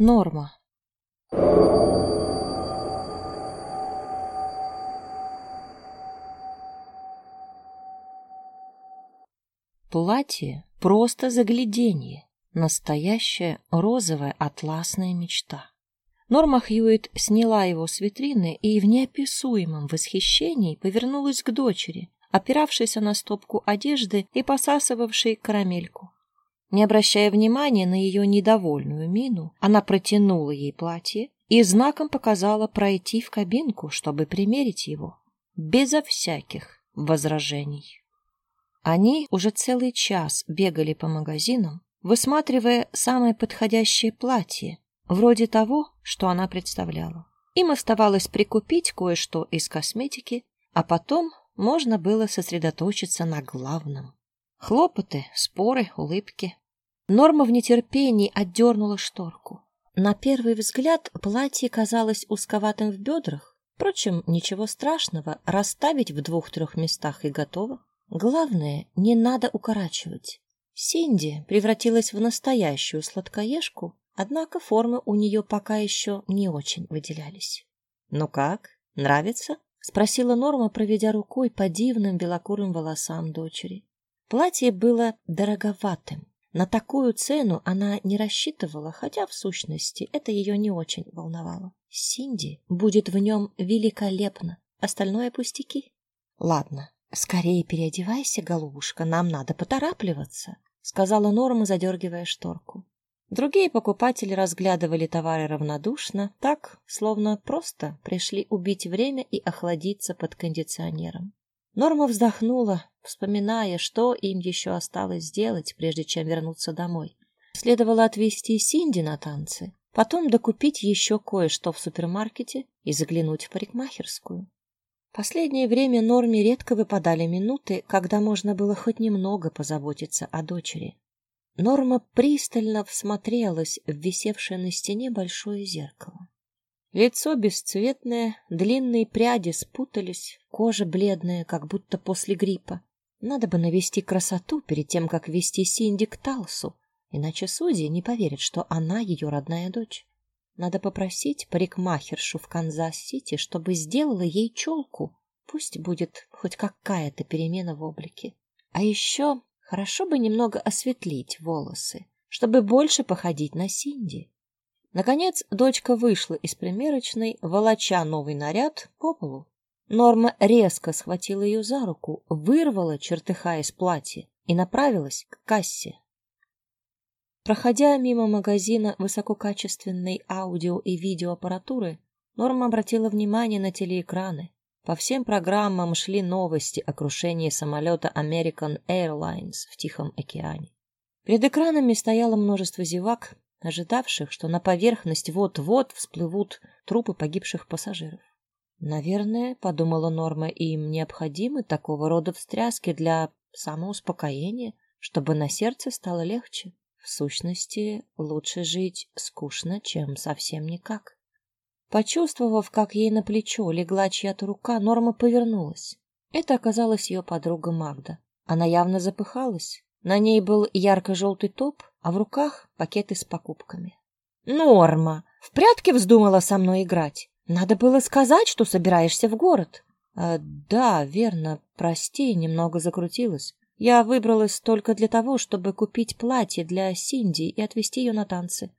Норма. Платье — просто загляденье, настоящая розовая атласная мечта. Норма Хьюит сняла его с витрины и в неописуемом восхищении повернулась к дочери, опиравшейся на стопку одежды и посасывавшей карамельку. Не обращая внимания на ее недовольную мину, она протянула ей платье и знаком показала пройти в кабинку, чтобы примерить его, безо всяких возражений. Они уже целый час бегали по магазинам, высматривая самое подходящее платье, вроде того, что она представляла. Им оставалось прикупить кое-что из косметики, а потом можно было сосредоточиться на главном. Хлопоты, споры, улыбки. Норма в нетерпении отдернула шторку. На первый взгляд платье казалось узковатым в бедрах. Впрочем, ничего страшного, расставить в двух-трех местах и готово. Главное, не надо укорачивать. Синди превратилась в настоящую сладкоежку, однако формы у нее пока еще не очень выделялись. «Ну как, нравится?» — спросила Норма, проведя рукой по дивным белокурым волосам дочери. Платье было дороговатым. На такую цену она не рассчитывала, хотя, в сущности, это ее не очень волновало. Синди будет в нем великолепно, остальное пустяки. Ладно, скорее переодевайся, голубушка, нам надо поторапливаться, сказала Норма, задергивая шторку. Другие покупатели разглядывали товары равнодушно, так, словно просто пришли убить время и охладиться под кондиционером. Норма вздохнула, вспоминая, что им еще осталось сделать, прежде чем вернуться домой. Следовало отвезти Синди на танцы, потом докупить еще кое-что в супермаркете и заглянуть в парикмахерскую. Последнее время Норме редко выпадали минуты, когда можно было хоть немного позаботиться о дочери. Норма пристально всмотрелась в висевшее на стене большое зеркало. Лицо бесцветное, длинные пряди спутались, кожа бледная, как будто после гриппа. Надо бы навести красоту перед тем, как вести Синди к Талсу, иначе судьи не поверят, что она ее родная дочь. Надо попросить парикмахершу в Канзас-Сити, чтобы сделала ей челку. Пусть будет хоть какая-то перемена в облике. А еще хорошо бы немного осветлить волосы, чтобы больше походить на Синди. Наконец дочка вышла из примерочной, волоча новый наряд по полу. Норма резко схватила ее за руку, вырвала, чертыхаясь платье, и направилась к кассе. Проходя мимо магазина высококачественной аудио и видеоаппаратуры, Норма обратила внимание на телеэкраны. По всем программам шли новости о крушении самолета American Airlines в Тихом океане. Перед экранами стояло множество зевак, ожидавших, что на поверхность вот-вот всплывут трупы погибших пассажиров. Наверное, подумала Норма, им необходимы такого рода встряски для самоуспокоения, чтобы на сердце стало легче. В сущности, лучше жить скучно, чем совсем никак. Почувствовав, как ей на плечо легла чья-то рука, Норма повернулась. Это оказалась ее подруга Магда. Она явно запыхалась. На ней был ярко-желтый топ, а в руках пакеты с покупками. «Норма, в прятки вздумала со мной играть? Надо было сказать, что собираешься в город». «А, «Да, верно, прости, немного закрутилась. Я выбралась только для того, чтобы купить платье для Синди и отвезти ее на танцы».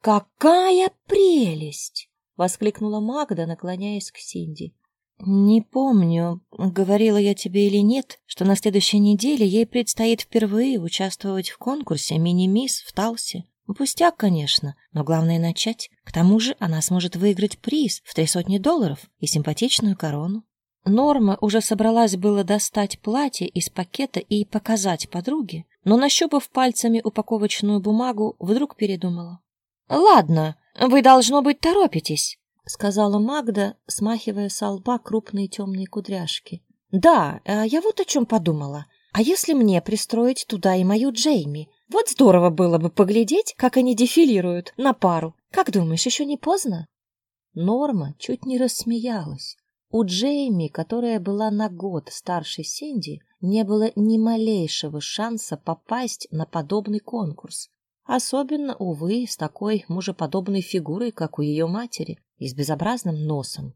«Какая прелесть!» — воскликнула Магда, наклоняясь к Синди. Не помню, говорила я тебе или нет, что на следующей неделе ей предстоит впервые участвовать в конкурсе «Мини-мисс» в Талсе. Пустяк, конечно, но главное начать. К тому же она сможет выиграть приз в три сотни долларов и симпатичную корону. Норма уже собралась было достать платье из пакета и показать подруге, но, нащупав пальцами упаковочную бумагу, вдруг передумала. «Ладно, вы, должно быть, торопитесь сказала Магда, смахивая с лба крупные темные кудряшки. Да, а я вот о чем подумала. А если мне пристроить туда и мою Джейми? Вот здорово было бы поглядеть, как они дефилируют на пару. Как думаешь, еще не поздно? Норма чуть не рассмеялась. У Джейми, которая была на год старше Синди, не было ни малейшего шанса попасть на подобный конкурс. Особенно, увы, с такой мужеподобной фигурой, как у ее матери, и с безобразным носом.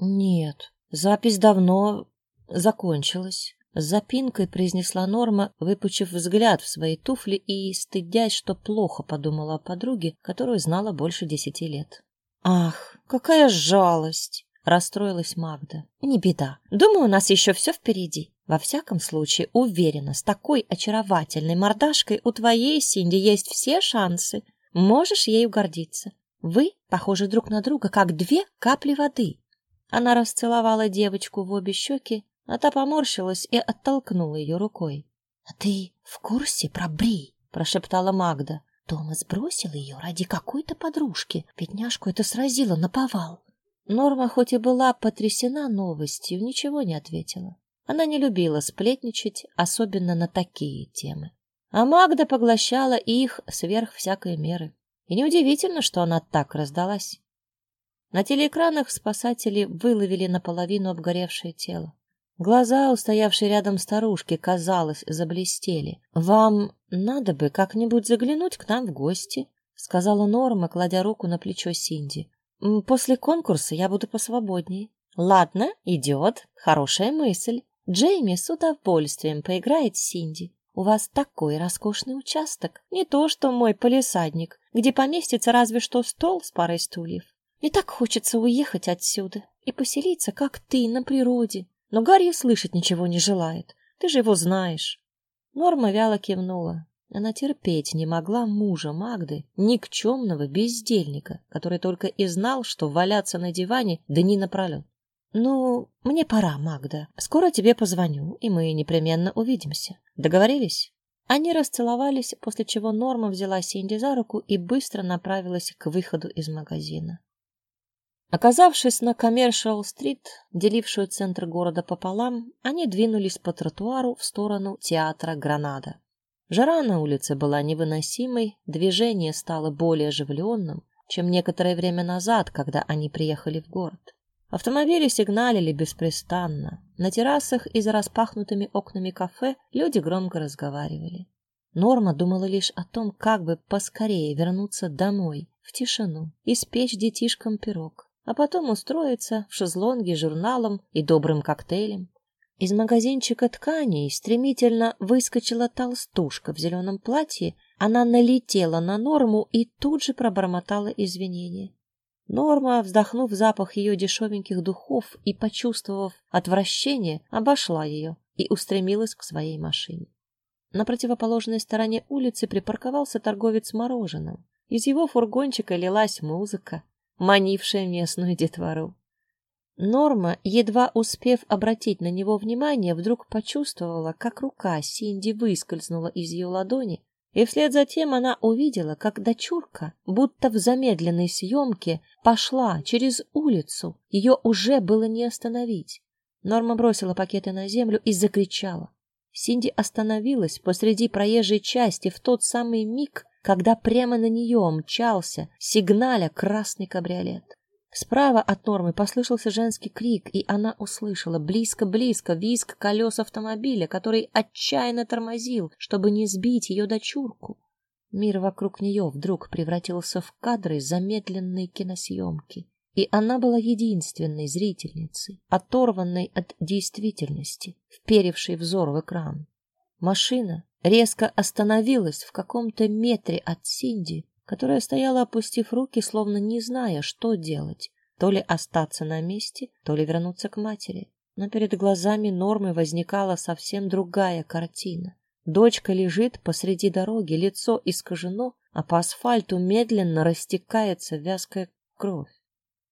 Нет, запись давно закончилась. С запинкой произнесла Норма, выпучив взгляд в свои туфли и стыдясь, что плохо подумала о подруге, которую знала больше десяти лет. «Ах, какая жалость!» — расстроилась Магда. «Не беда. Думаю, у нас еще все впереди. Во всяком случае, уверена, с такой очаровательной мордашкой у твоей Синди есть все шансы. Можешь ею гордиться. Вы похожи друг на друга, как две капли воды». Она расцеловала девочку в обе щеки а та поморщилась и оттолкнула ее рукой. — А ты в курсе про Бри? — прошептала Магда. Томас бросил ее ради какой-то подружки. Бедняжку это сразило на повал. Норма хоть и была потрясена новостью, ничего не ответила. Она не любила сплетничать, особенно на такие темы. А Магда поглощала их сверх всякой меры. И неудивительно, что она так раздалась. На телеэкранах спасатели выловили наполовину обгоревшее тело. Глаза, устоявшей рядом старушки, казалось, заблестели. «Вам надо бы как-нибудь заглянуть к нам в гости», — сказала Норма, кладя руку на плечо Синди. «После конкурса я буду посвободнее». «Ладно, идет. Хорошая мысль. Джейми с удовольствием поиграет с Синди. У вас такой роскошный участок, не то что мой полисадник, где поместится разве что стол с парой стульев. И так хочется уехать отсюда и поселиться, как ты, на природе, но Гарри слышать ничего не желает. Ты же его знаешь. Норма вяло кивнула. Она терпеть не могла мужа Магды, никчемного бездельника, который только и знал, что валяться на диване дни напролет. «Ну, мне пора, Магда. Скоро тебе позвоню, и мы непременно увидимся. Договорились?» Они расцеловались, после чего Норма взяла Синди за руку и быстро направилась к выходу из магазина. Оказавшись на Коммершал-стрит, делившую центр города пополам, они двинулись по тротуару в сторону театра Гранада. Жара на улице была невыносимой, движение стало более оживленным, чем некоторое время назад, когда они приехали в город. Автомобили сигналили беспрестанно. На террасах и за распахнутыми окнами кафе люди громко разговаривали. Норма думала лишь о том, как бы поскорее вернуться домой, в тишину, и спечь детишкам пирог а потом устроиться в шезлонге журналом и добрым коктейлем. Из магазинчика тканей стремительно выскочила толстушка в зеленом платье, она налетела на Норму и тут же пробормотала извинения. Норма, вздохнув запах ее дешевеньких духов и почувствовав отвращение, обошла ее и устремилась к своей машине. На противоположной стороне улицы припарковался торговец мороженым. Из его фургончика лилась музыка, манившая местную детвору. Норма, едва успев обратить на него внимание, вдруг почувствовала, как рука Синди выскользнула из ее ладони, и вслед за тем она увидела, как дочурка, будто в замедленной съемке, пошла через улицу. Ее уже было не остановить. Норма бросила пакеты на землю и закричала. Синди остановилась посреди проезжей части в тот самый миг, когда прямо на нее мчался, сигналя красный кабриолет. Справа от Нормы послышался женский крик, и она услышала близко-близко визг колес автомобиля, который отчаянно тормозил, чтобы не сбить ее дочурку. Мир вокруг нее вдруг превратился в кадры замедленной киносъемки, и она была единственной зрительницей, оторванной от действительности, вперевшей взор в экран. Машина, резко остановилась в каком-то метре от Синди, которая стояла, опустив руки, словно не зная, что делать, то ли остаться на месте, то ли вернуться к матери. Но перед глазами Нормы возникала совсем другая картина. Дочка лежит посреди дороги, лицо искажено, а по асфальту медленно растекается вязкая кровь.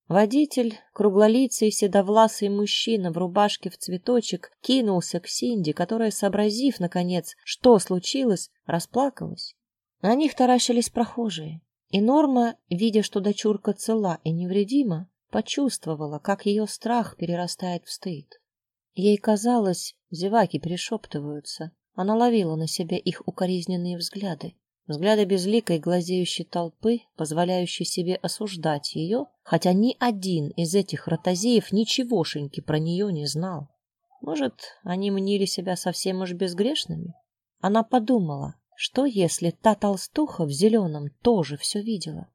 Водитель, круглолицый седовласый мужчина в рубашке в цветочек, кинулся к Синди, которая, сообразив, наконец, что случилось, расплакалась. На них таращились прохожие, и Норма, видя, что дочурка цела и невредима, почувствовала, как ее страх перерастает в стыд. Ей казалось, зеваки перешептываются. Она ловила на себе их укоризненные взгляды. Взгляды безликой глазеющей толпы, позволяющей себе осуждать ее, хотя ни один из этих ротозеев ничегошеньки про нее не знал. Может, они мнили себя совсем уж безгрешными? Она подумала, Что, если та толстуха в зеленом тоже все видела?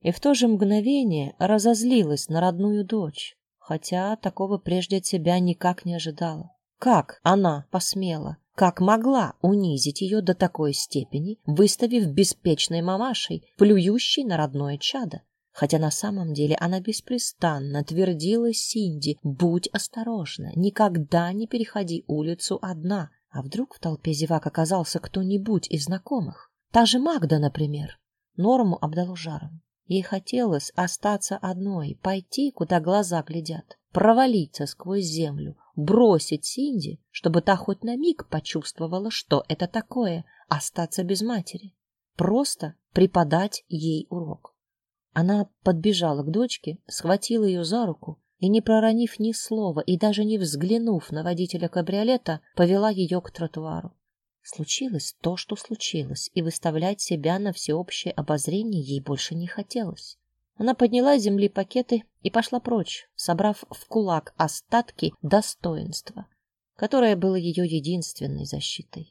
И в то же мгновение разозлилась на родную дочь, хотя такого прежде от себя никак не ожидала. Как она посмела, как могла унизить ее до такой степени, выставив беспечной мамашей, плюющей на родное чадо? Хотя на самом деле она беспрестанно твердила Синди, будь осторожна, никогда не переходи улицу одна, а вдруг в толпе зевак оказался кто-нибудь из знакомых? Та же Магда, например. Норму обдало жаром. Ей хотелось остаться одной, пойти, куда глаза глядят, провалиться сквозь землю, бросить Синди, чтобы та хоть на миг почувствовала, что это такое — остаться без матери. Просто преподать ей урок. Она подбежала к дочке, схватила ее за руку и, не проронив ни слова и даже не взглянув на водителя кабриолета, повела ее к тротуару. Случилось то, что случилось, и выставлять себя на всеобщее обозрение ей больше не хотелось. Она подняла с земли пакеты и пошла прочь, собрав в кулак остатки достоинства, которое было ее единственной защитой.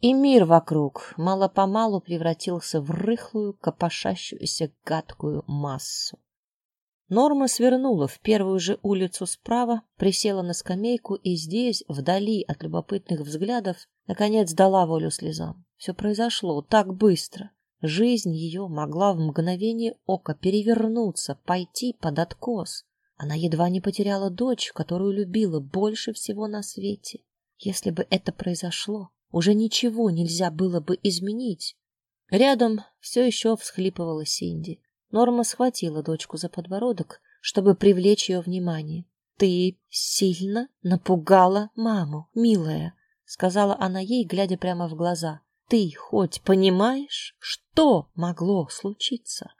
И мир вокруг мало-помалу превратился в рыхлую, копошащуюся гадкую массу. Норма свернула в первую же улицу справа, присела на скамейку и здесь, вдали от любопытных взглядов, наконец дала волю слезам. Все произошло так быстро. Жизнь ее могла в мгновение ока перевернуться, пойти под откос. Она едва не потеряла дочь, которую любила больше всего на свете. Если бы это произошло, уже ничего нельзя было бы изменить. Рядом все еще всхлипывала Синди. Норма схватила дочку за подбородок, чтобы привлечь ее внимание. «Ты сильно напугала маму, милая», — сказала она ей, глядя прямо в глаза. «Ты хоть понимаешь, что могло случиться?»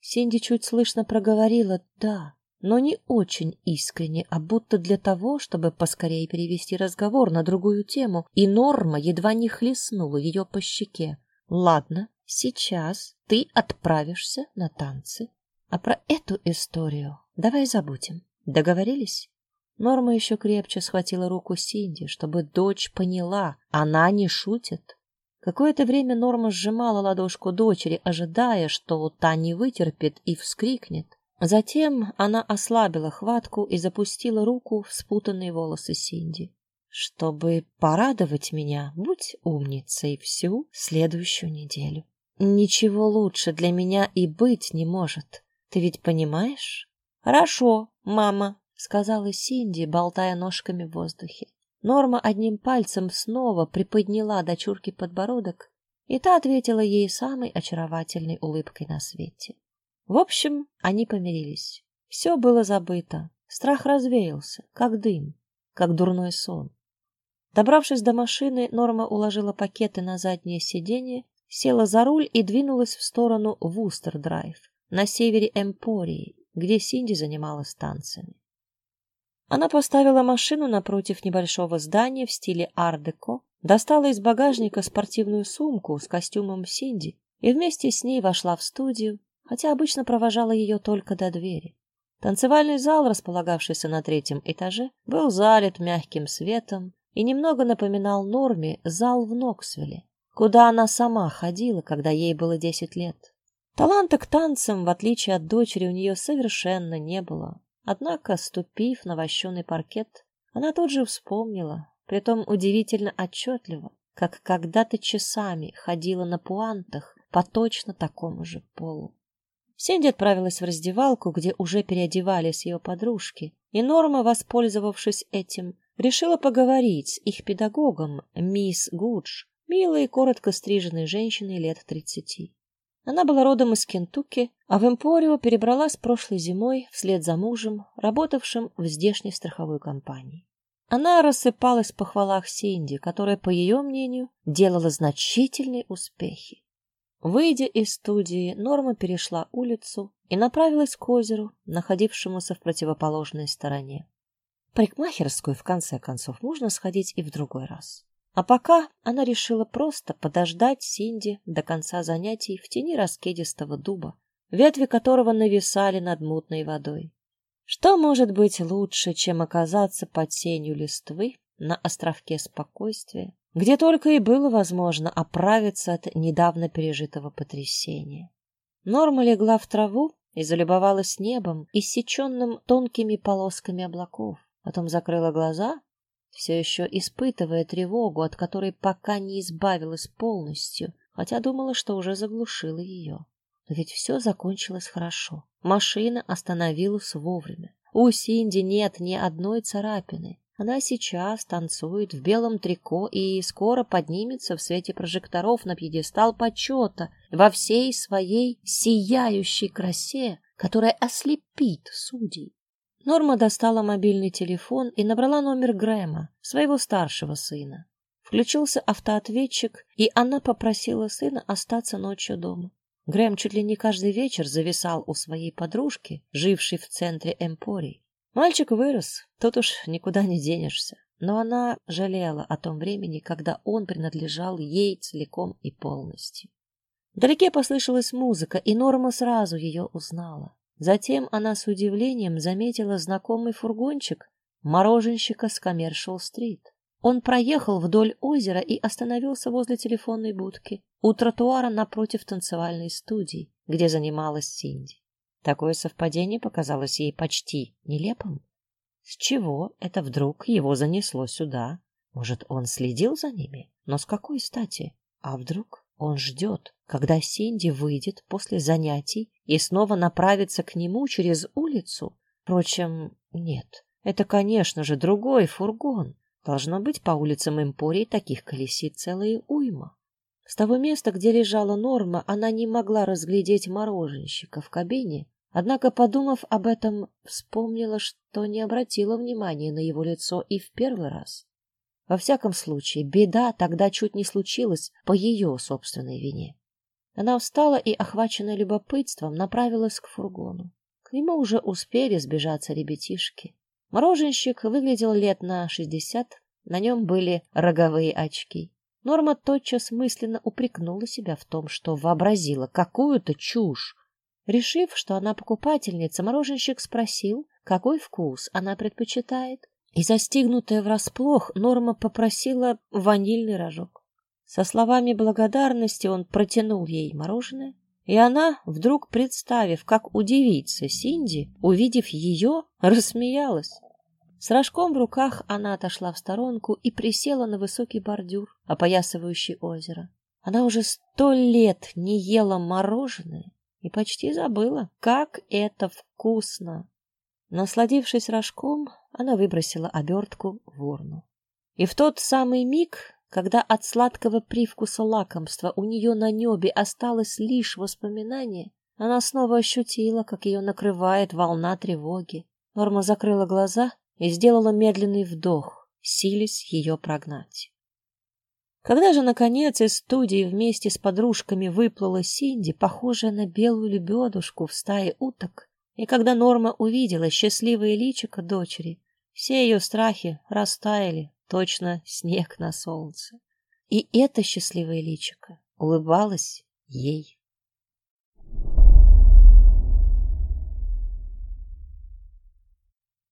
Синди чуть слышно проговорила «да», но не очень искренне, а будто для того, чтобы поскорее перевести разговор на другую тему, и Норма едва не хлестнула ее по щеке. «Ладно, Сейчас ты отправишься на танцы, а про эту историю давай забудем. Договорились? Норма еще крепче схватила руку Синди, чтобы дочь поняла, она не шутит. Какое-то время Норма сжимала ладошку дочери, ожидая, что та не вытерпит и вскрикнет. Затем она ослабила хватку и запустила руку в спутанные волосы Синди. Чтобы порадовать меня, будь умницей всю следующую неделю. Ничего лучше для меня и быть не может. Ты ведь понимаешь? Хорошо, мама, сказала Синди, болтая ножками в воздухе. Норма одним пальцем снова приподняла дочурке подбородок, и та ответила ей самой очаровательной улыбкой на свете. В общем, они помирились. Все было забыто. Страх развеялся, как дым, как дурной сон. Добравшись до машины, Норма уложила пакеты на заднее сиденье села за руль и двинулась в сторону Вустер-драйв, на севере Эмпории, где Синди занималась танцами. Она поставила машину напротив небольшого здания в стиле ар-деко, достала из багажника спортивную сумку с костюмом Синди и вместе с ней вошла в студию, хотя обычно провожала ее только до двери. Танцевальный зал, располагавшийся на третьем этаже, был залит мягким светом и немного напоминал Норме зал в Ноксвилле, куда она сама ходила, когда ей было десять лет. Таланта к танцам, в отличие от дочери, у нее совершенно не было. Однако, ступив на вощеный паркет, она тут же вспомнила, притом удивительно отчетливо, как когда-то часами ходила на пуантах по точно такому же полу. Синди отправилась в раздевалку, где уже переодевались ее подружки, и Норма, воспользовавшись этим, решила поговорить с их педагогом, мисс Гудж, милой, коротко стриженной женщиной лет тридцати. Она была родом из Кентукки, а в Эмпорио перебралась прошлой зимой вслед за мужем, работавшим в здешней страховой компании. Она рассыпалась в похвалах Синди, которая, по ее мнению, делала значительные успехи. Выйдя из студии, Норма перешла улицу и направилась к озеру, находившемуся в противоположной стороне. Парикмахерскую, в конце концов, можно сходить и в другой раз. А пока она решила просто подождать Синди до конца занятий в тени раскедистого дуба, ветви которого нависали над мутной водой. Что может быть лучше, чем оказаться под сенью листвы на островке спокойствия, где только и было возможно оправиться от недавно пережитого потрясения. Норма легла в траву и залюбовалась небом, иссеченным тонкими полосками облаков. Потом закрыла глаза, все еще испытывая тревогу, от которой пока не избавилась полностью, хотя думала, что уже заглушила ее. Но ведь все закончилось хорошо. Машина остановилась вовремя. У Синди нет ни одной царапины. Она сейчас танцует в белом трико и скоро поднимется в свете прожекторов на пьедестал почета во всей своей сияющей красе, которая ослепит судей. Норма достала мобильный телефон и набрала номер Грэма, своего старшего сына. Включился автоответчик, и она попросила сына остаться ночью дома. Грэм чуть ли не каждый вечер зависал у своей подружки, жившей в центре Эмпорий. Мальчик вырос, тут уж никуда не денешься. Но она жалела о том времени, когда он принадлежал ей целиком и полностью. Вдалеке послышалась музыка, и Норма сразу ее узнала. Затем она с удивлением заметила знакомый фургончик мороженщика с Коммершал-стрит. Он проехал вдоль озера и остановился возле телефонной будки у тротуара напротив танцевальной студии, где занималась Синди. Такое совпадение показалось ей почти нелепым. С чего это вдруг его занесло сюда? Может, он следил за ними? Но с какой стати? А вдруг он ждет, когда Синди выйдет после занятий и снова направится к нему через улицу? Впрочем, нет. Это, конечно же, другой фургон. Должно быть, по улицам Эмпории таких колесит целая уйма. С того места, где лежала Норма, она не могла разглядеть мороженщика в кабине, Однако, подумав об этом, вспомнила, что не обратила внимания на его лицо и в первый раз. Во всяком случае, беда тогда чуть не случилась по ее собственной вине. Она встала и, охваченная любопытством, направилась к фургону. К нему уже успели сбежаться ребятишки. Мороженщик выглядел лет на шестьдесят, на нем были роговые очки. Норма тотчас мысленно упрекнула себя в том, что вообразила какую-то чушь, Решив, что она покупательница, мороженщик спросил, какой вкус она предпочитает. И застигнутая врасплох, Норма попросила ванильный рожок. Со словами благодарности он протянул ей мороженое, и она, вдруг представив, как удивится Синди, увидев ее, рассмеялась. С рожком в руках она отошла в сторонку и присела на высокий бордюр, опоясывающий озеро. Она уже сто лет не ела мороженое и почти забыла, как это вкусно. Насладившись рожком, она выбросила обертку в урну. И в тот самый миг, когда от сладкого привкуса лакомства у нее на небе осталось лишь воспоминание, она снова ощутила, как ее накрывает волна тревоги. Норма закрыла глаза и сделала медленный вдох, силясь ее прогнать. Когда же, наконец, из студии вместе с подружками выплыла Синди, похожая на белую лебедушку в стае уток, и когда Норма увидела счастливое личико дочери, все ее страхи растаяли, точно снег на солнце. И это счастливое личико улыбалось ей.